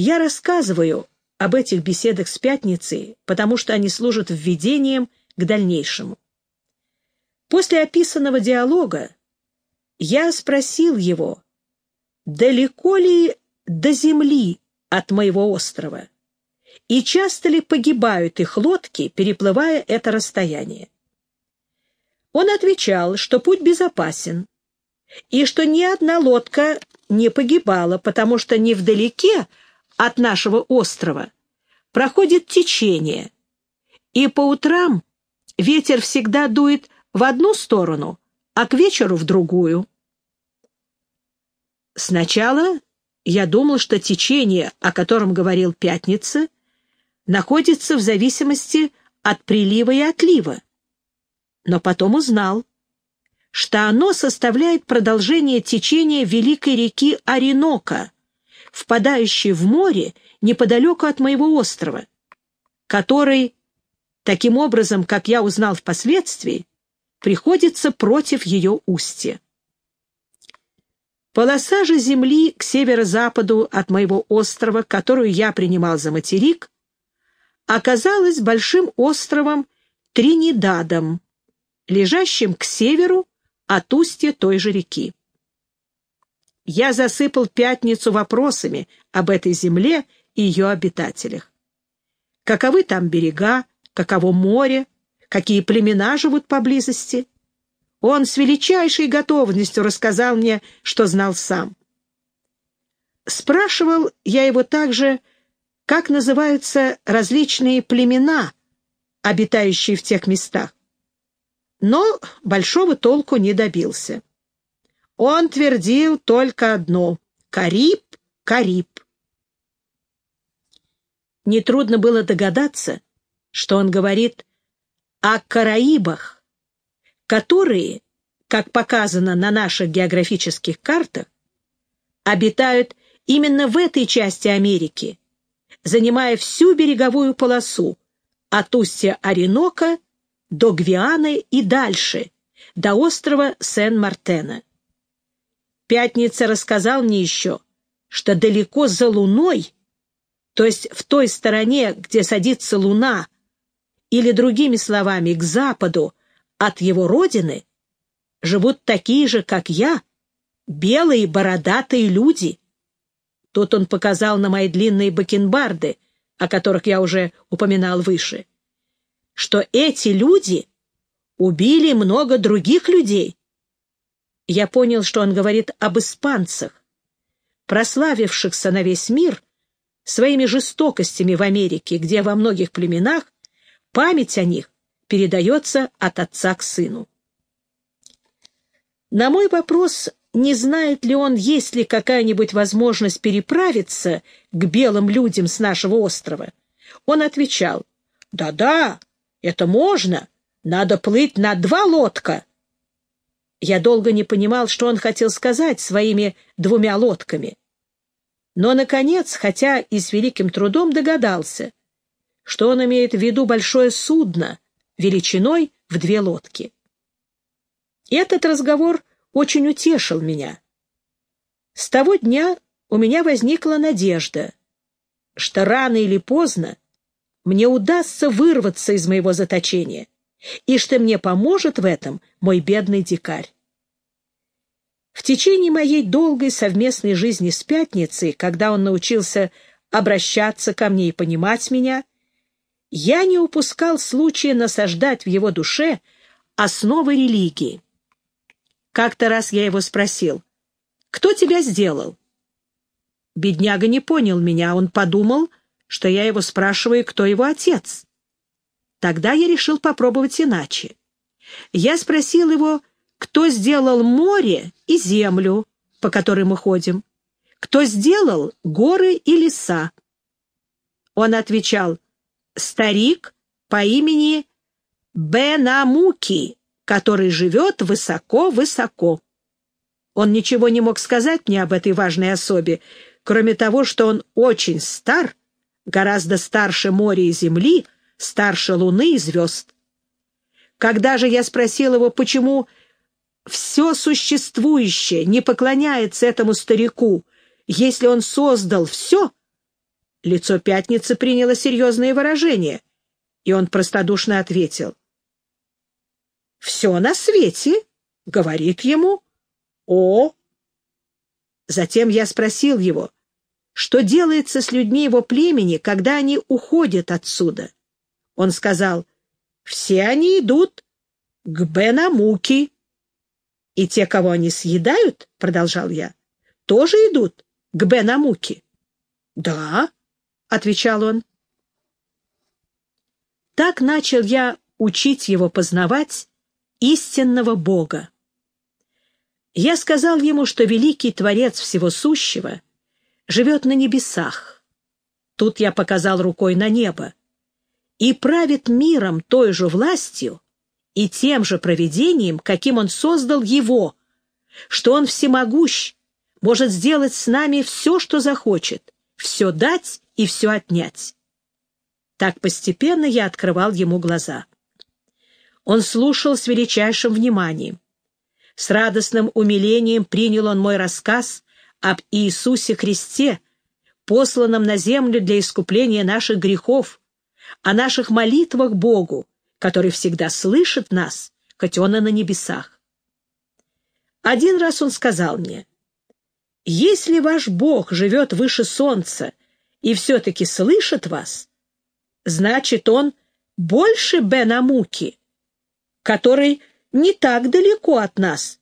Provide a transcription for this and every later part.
Я рассказываю об этих беседах с пятницей, потому что они служат введением к дальнейшему. После описанного диалога я спросил его, далеко ли до земли от моего острова, и часто ли погибают их лодки, переплывая это расстояние. Он отвечал, что путь безопасен, и что ни одна лодка не погибала, потому что невдалеке от нашего острова проходит течение, и по утрам ветер всегда дует в одну сторону, а к вечеру в другую. Сначала я думал, что течение, о котором говорил Пятница, находится в зависимости от прилива и отлива. Но потом узнал, что оно составляет продолжение течения великой реки Оренока, впадающей в море неподалеку от моего острова, который, таким образом, как я узнал впоследствии, приходится против ее устья. Полоса же земли к северо-западу от моего острова, которую я принимал за материк, оказалась большим островом Тринидадом, лежащим к северу от устья той же реки. Я засыпал пятницу вопросами об этой земле и ее обитателях. Каковы там берега, каково море, какие племена живут поблизости. Он с величайшей готовностью рассказал мне, что знал сам. Спрашивал я его также, как называются различные племена, обитающие в тех местах. Но большого толку не добился. Он твердил только одно — «Кариб, Кариб». Нетрудно было догадаться, что он говорит о Караибах, которые, как показано на наших географических картах, обитают именно в этой части Америки, занимая всю береговую полосу от устья Оренока до Гвианы и дальше, до острова Сен-Мартена. Пятница рассказал мне еще, что далеко за Луной, то есть в той стороне, где садится Луна, или, другими словами, к западу от его родины, живут такие же, как я, белые бородатые люди. Тут он показал на мои длинные бакенбарды, о которых я уже упоминал выше, что эти люди убили много других людей. Я понял, что он говорит об испанцах, прославившихся на весь мир своими жестокостями в Америке, где во многих племенах Память о них передается от отца к сыну. На мой вопрос, не знает ли он, есть ли какая-нибудь возможность переправиться к белым людям с нашего острова, он отвечал, «Да-да, это можно, надо плыть на два лодка». Я долго не понимал, что он хотел сказать своими двумя лодками. Но, наконец, хотя и с великим трудом догадался, что он имеет в виду большое судно величиной в две лодки. Этот разговор очень утешил меня. С того дня у меня возникла надежда, что рано или поздно мне удастся вырваться из моего заточения, и что мне поможет в этом мой бедный дикарь. В течение моей долгой совместной жизни с Пятницей, когда он научился обращаться ко мне и понимать меня, я не упускал случая насаждать в его душе основы религии. Как-то раз я его спросил, «Кто тебя сделал?» Бедняга не понял меня, он подумал, что я его спрашиваю, кто его отец. Тогда я решил попробовать иначе. Я спросил его, кто сделал море и землю, по которой мы ходим, кто сделал горы и леса. Он отвечал, старик по имени Бенамуки, который живет высоко-высоко. Он ничего не мог сказать мне об этой важной особе, кроме того, что он очень стар, гораздо старше моря и земли, старше луны и звезд. Когда же я спросил его, почему все существующее не поклоняется этому старику, если он создал все, Лицо пятницы приняло серьезное выражение, и он простодушно ответил. «Все на свете», — говорит ему, — «о». Затем я спросил его, что делается с людьми его племени, когда они уходят отсюда. Он сказал, «Все они идут к Бенамуки». «И те, кого они съедают, — продолжал я, — тоже идут к Бенамуки». «Да», — отвечал он. Так начал я учить его познавать истинного Бога. Я сказал ему, что великий Творец Всего Сущего живет на небесах. Тут я показал рукой на небо. И правит миром той же властью и тем же проведением, каким он создал его, что он всемогущ, может сделать с нами все, что захочет, все дать и все отнять. Так постепенно я открывал ему глаза. Он слушал с величайшим вниманием. С радостным умилением принял он мой рассказ об Иисусе Христе, посланном на землю для искупления наших грехов, о наших молитвах Богу, который всегда слышит нас, хоть Он и на небесах. Один раз он сказал мне, «Если ваш Бог живет выше солнца и все-таки слышит вас, значит, Он больше Бенамуки, который не так далеко от нас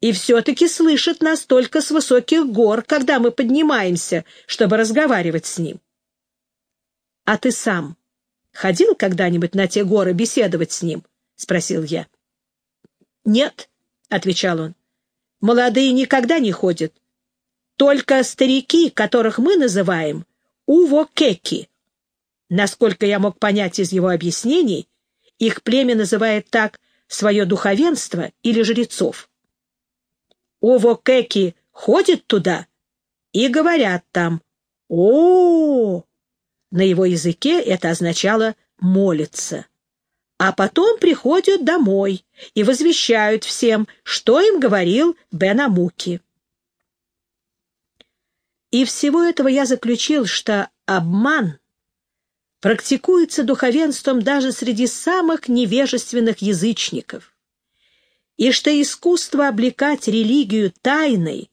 и все-таки слышит нас только с высоких гор, когда мы поднимаемся, чтобы разговаривать с ним. А ты сам ходил когда-нибудь на те горы беседовать с ним? — спросил я. — Нет, — отвечал он, — молодые никогда не ходят. Только старики, которых мы называем увокеки. Насколько я мог понять из его объяснений, их племя называет так свое духовенство или жрецов. Овокеки ходят туда и говорят там о, -о, -о На его языке это означало «молиться». А потом приходят домой и возвещают всем, что им говорил Бен Амуки. И всего этого я заключил, что обман практикуется духовенством даже среди самых невежественных язычников, и что искусство облекать религию тайной,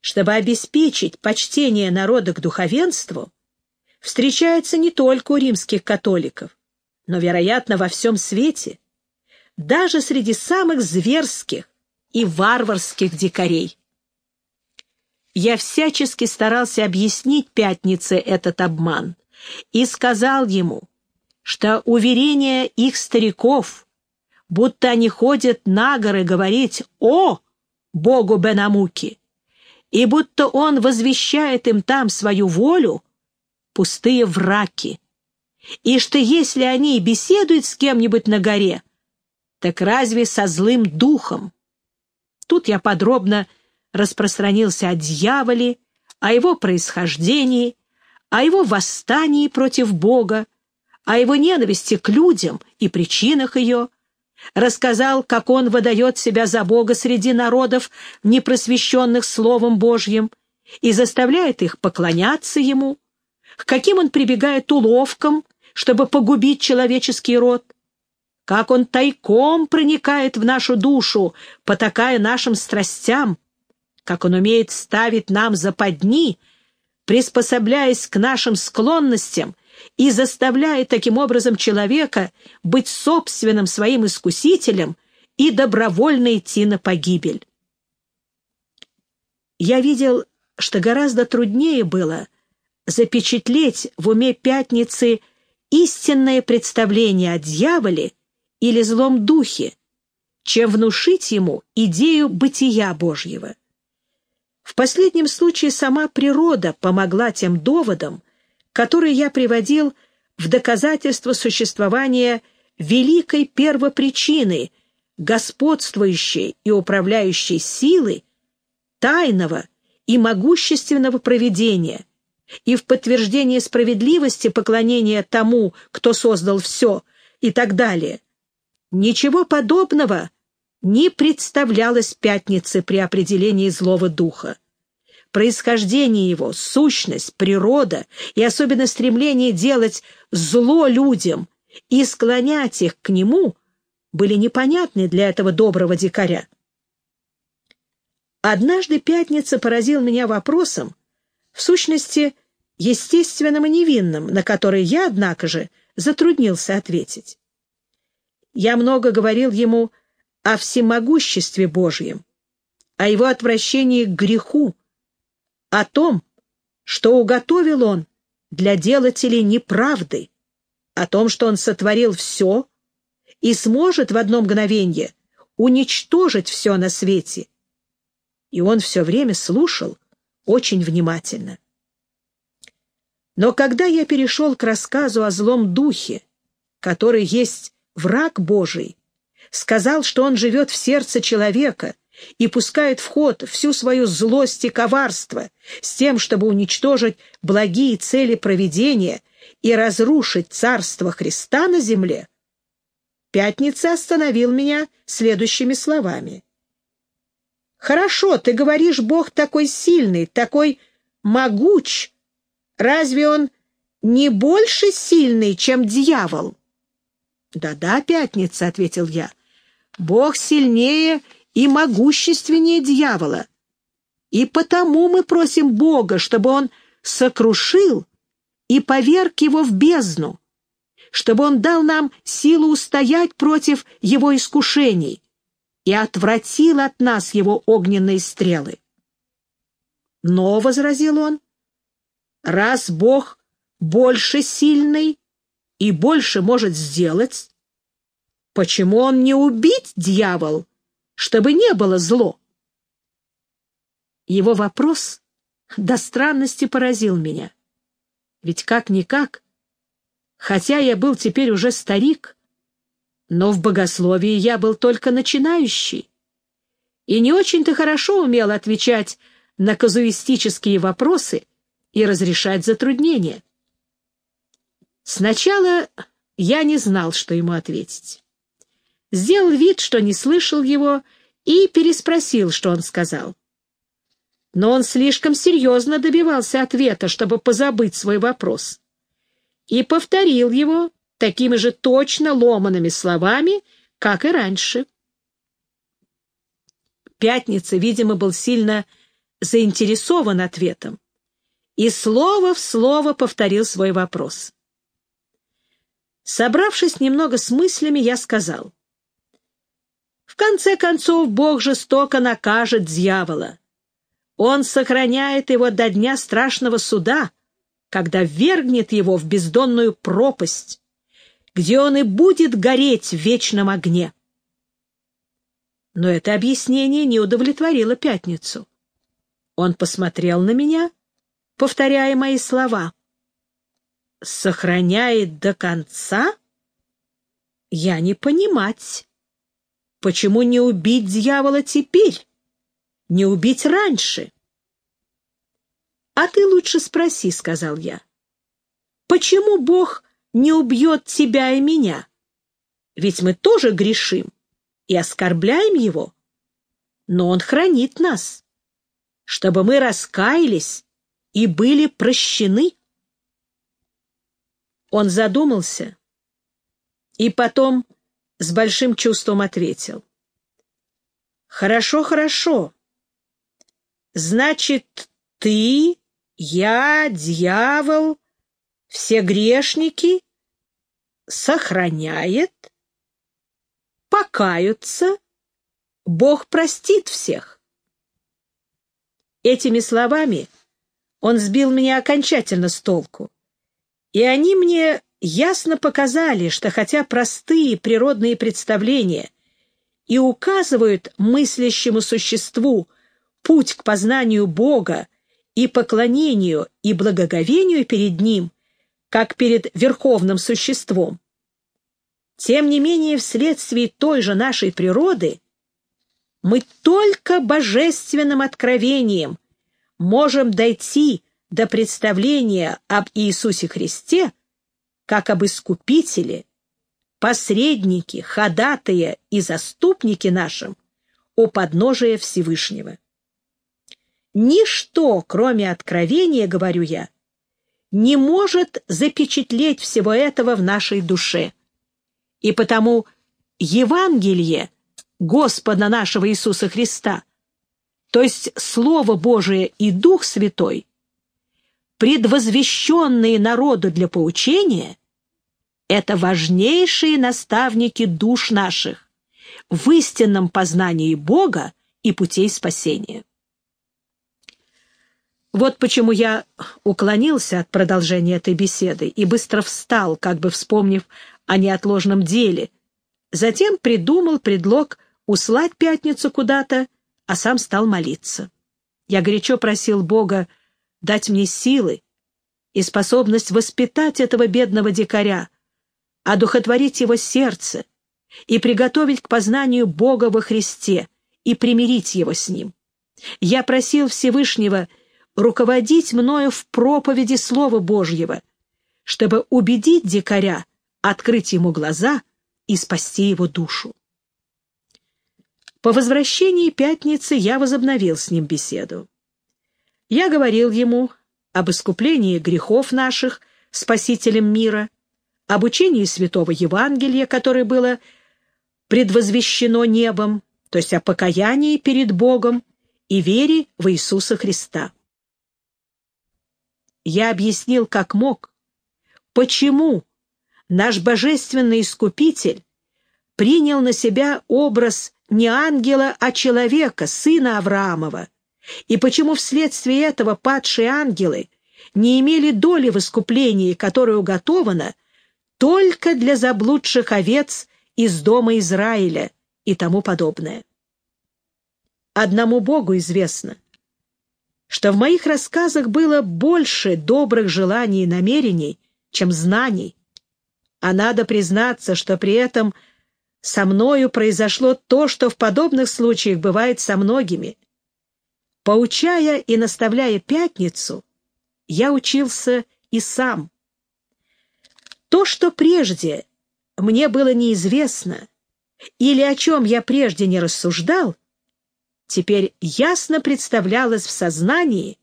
чтобы обеспечить почтение народа к духовенству, встречается не только у римских католиков, но, вероятно, во всем свете, даже среди самых зверских и варварских дикарей. Я всячески старался объяснить Пятнице этот обман и сказал ему, что уверения их стариков, будто они ходят на горы говорить «О!» Богу Бенамуки, и будто он возвещает им там свою волю, пустые враки, и что если они беседуют с кем-нибудь на горе, так разве со злым духом? Тут я подробно распространился о дьяволе, о его происхождении, о его восстании против Бога, о его ненависти к людям и причинах ее, рассказал, как он выдает себя за Бога среди народов, непросвещенных Словом Божьим, и заставляет их поклоняться Ему, к каким он прибегает уловкам, чтобы погубить человеческий род, как он тайком проникает в нашу душу, потакая нашим страстям, как он умеет ставить нам западни, приспособляясь к нашим склонностям и заставляя таким образом человека быть собственным своим искусителем и добровольно идти на погибель. Я видел, что гораздо труднее было запечатлеть в уме пятницы истинное представление о дьяволе или злом духе, чем внушить ему идею бытия Божьего. В последнем случае сама природа помогла тем доводам, которые я приводил в доказательство существования великой первопричины, господствующей и управляющей силы, тайного и могущественного провидения, и в подтверждение справедливости поклонения тому, кто создал все, и так далее. Ничего подобного не представлялось пятнице при определении злого духа. происхождение его, сущность, природа и особенно стремление делать зло людям и склонять их к нему были непонятны для этого доброго дикаря. Однажды пятница поразил меня вопросом, в сущности, естественным и невинным, на который я, однако же, затруднился ответить. Я много говорил ему о всемогуществе Божьем, о его отвращении к греху, о том, что уготовил он для делателей неправды, о том, что он сотворил все и сможет в одно мгновенье уничтожить все на свете. И он все время слушал очень внимательно. Но когда я перешел к рассказу о злом духе, который есть враг Божий, сказал, что он живет в сердце человека и пускает в ход всю свою злость и коварство с тем, чтобы уничтожить благие цели провидения и разрушить царство Христа на земле, Пятница остановил меня следующими словами. «Хорошо, ты говоришь, Бог такой сильный, такой могуч, Разве он не больше сильный, чем дьявол? «Да-да, Пятница», — ответил я, — «Бог сильнее и могущественнее дьявола. И потому мы просим Бога, чтобы он сокрушил и поверг его в бездну, чтобы он дал нам силу устоять против его искушений и отвратил от нас его огненные стрелы. Но, — возразил он, раз Бог больше сильный и больше может сделать, почему он не убить дьявол, чтобы не было зло? Его вопрос до странности поразил меня. Ведь как-никак, хотя я был теперь уже старик, но в богословии я был только начинающий и не очень-то хорошо умел отвечать на казуистические вопросы, и разрешать затруднения. Сначала я не знал, что ему ответить. Сделал вид, что не слышал его, и переспросил, что он сказал. Но он слишком серьезно добивался ответа, чтобы позабыть свой вопрос. И повторил его такими же точно ломанными словами, как и раньше. Пятница, видимо, был сильно заинтересован ответом и слово в слово повторил свой вопрос. Собравшись немного с мыслями, я сказал. В конце концов, Бог жестоко накажет дьявола. Он сохраняет его до дня страшного суда, когда вергнет его в бездонную пропасть, где он и будет гореть в вечном огне. Но это объяснение не удовлетворило Пятницу. Он посмотрел на меня повторяя мои слова. «Сохраняет до конца?» «Я не понимать. Почему не убить дьявола теперь? Не убить раньше?» «А ты лучше спроси», — сказал я. «Почему Бог не убьет тебя и меня? Ведь мы тоже грешим и оскорбляем Его. Но Он хранит нас, чтобы мы раскаялись и были прощены. Он задумался и потом с большим чувством ответил. «Хорошо, хорошо. Значит, ты, я, дьявол, все грешники сохраняет, покаются, Бог простит всех». Этими словами он сбил меня окончательно с толку. И они мне ясно показали, что хотя простые природные представления и указывают мыслящему существу путь к познанию Бога и поклонению и благоговению перед Ним, как перед верховным существом, тем не менее вследствие той же нашей природы мы только божественным откровением – можем дойти до представления об Иисусе Христе как об Искупителе, посреднике, ходатая и заступнике нашим у подножия Всевышнего. Ничто, кроме откровения, говорю я, не может запечатлеть всего этого в нашей душе. И потому Евангелие Господа нашего Иисуса Христа, то есть Слово Божие и Дух Святой, предвозвещенные народу для поучения, это важнейшие наставники душ наших в истинном познании Бога и путей спасения. Вот почему я уклонился от продолжения этой беседы и быстро встал, как бы вспомнив о неотложном деле. Затем придумал предлог услать пятницу куда-то, а сам стал молиться. Я горячо просил Бога дать мне силы и способность воспитать этого бедного дикаря, одухотворить его сердце и приготовить к познанию Бога во Христе и примирить его с Ним. Я просил Всевышнего руководить мною в проповеди Слова Божьего, чтобы убедить дикаря, открыть ему глаза и спасти его душу. По возвращении пятницы я возобновил с ним беседу. Я говорил ему об искуплении грехов наших Спасителем мира, об учении Святого Евангелия, которое было предвозвещено небом, то есть о покаянии перед Богом и вере в Иисуса Христа. Я объяснил, как мог, почему наш божественный Искупитель принял на себя образ не ангела, а человека, сына Авраамова, и почему вследствие этого падшие ангелы не имели доли в искуплении, которое уготовано только для заблудших овец из дома Израиля и тому подобное. Одному Богу известно — что в моих рассказах было больше добрых желаний и намерений, чем знаний, а надо признаться, что при этом со мною произошло то, что в подобных случаях бывает со многими. Поучая и наставляя пятницу, я учился и сам. То, что прежде мне было неизвестно, или о чем я прежде не рассуждал, теперь ясно представлялось в сознании,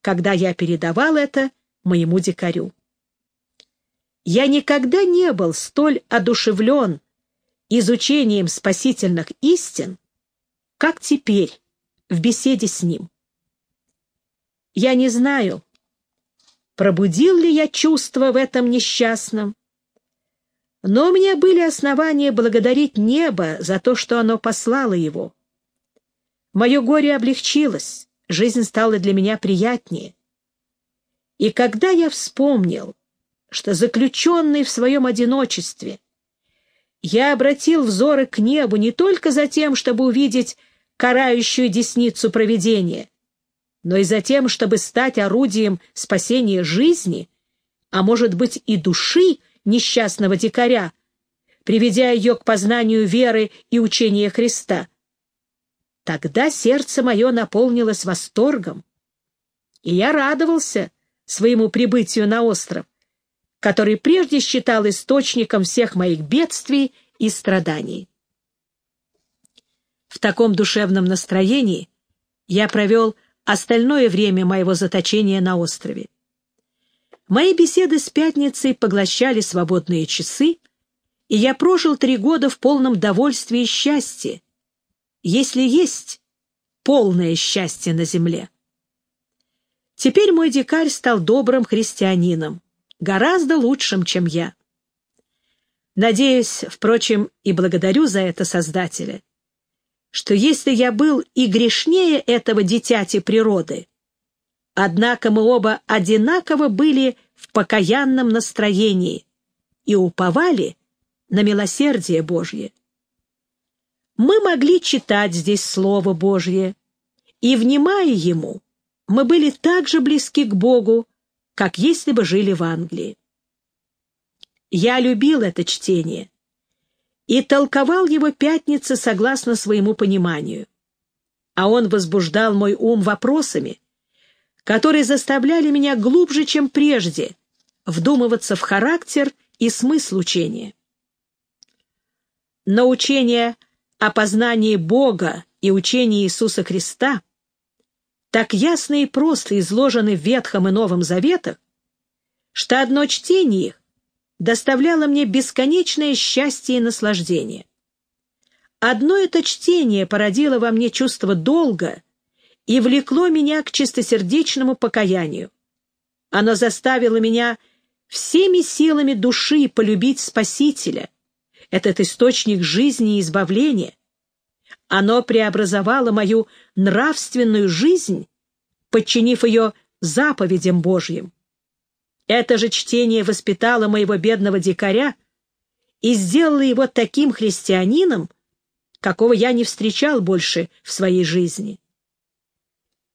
когда я передавал это моему дикарю. Я никогда не был столь одушевлен изучением спасительных истин, как теперь в беседе с ним. Я не знаю, пробудил ли я чувство в этом несчастном, но у меня были основания благодарить небо за то, что оно послало его. Мое горе облегчилось, жизнь стала для меня приятнее. И когда я вспомнил, что заключенный в своем одиночестве, я обратил взоры к небу не только за тем, чтобы увидеть карающую десницу провидения, но и за тем, чтобы стать орудием спасения жизни, а может быть и души несчастного дикаря, приведя ее к познанию веры и учения Христа. Тогда сердце мое наполнилось восторгом, и я радовался своему прибытию на остров, который прежде считал источником всех моих бедствий и страданий. В таком душевном настроении я провел остальное время моего заточения на острове. Мои беседы с пятницей поглощали свободные часы, и я прожил три года в полном довольстве и счастье, если есть полное счастье на земле. Теперь мой дикарь стал добрым христианином, гораздо лучшим, чем я. Надеюсь, впрочем, и благодарю за это Создателя, что если я был и грешнее этого дитяти природы, однако мы оба одинаково были в покаянном настроении и уповали на милосердие Божье мы могли читать здесь Слово Божье, и, внимая ему, мы были так же близки к Богу, как если бы жили в Англии. Я любил это чтение и толковал его пятницы согласно своему пониманию, а он возбуждал мой ум вопросами, которые заставляли меня глубже, чем прежде, вдумываться в характер и смысл учения. Но учение о познании Бога и учении Иисуса Христа так ясно и просто изложены в Ветхом и Новом Заветах, что одно чтение их доставляло мне бесконечное счастье и наслаждение. Одно это чтение породило во мне чувство долга и влекло меня к чистосердечному покаянию. Оно заставило меня всеми силами души полюбить Спасителя, этот источник жизни и избавления. Оно преобразовало мою нравственную жизнь, подчинив ее заповедям Божьим. Это же чтение воспитало моего бедного дикаря и сделало его таким христианином, какого я не встречал больше в своей жизни.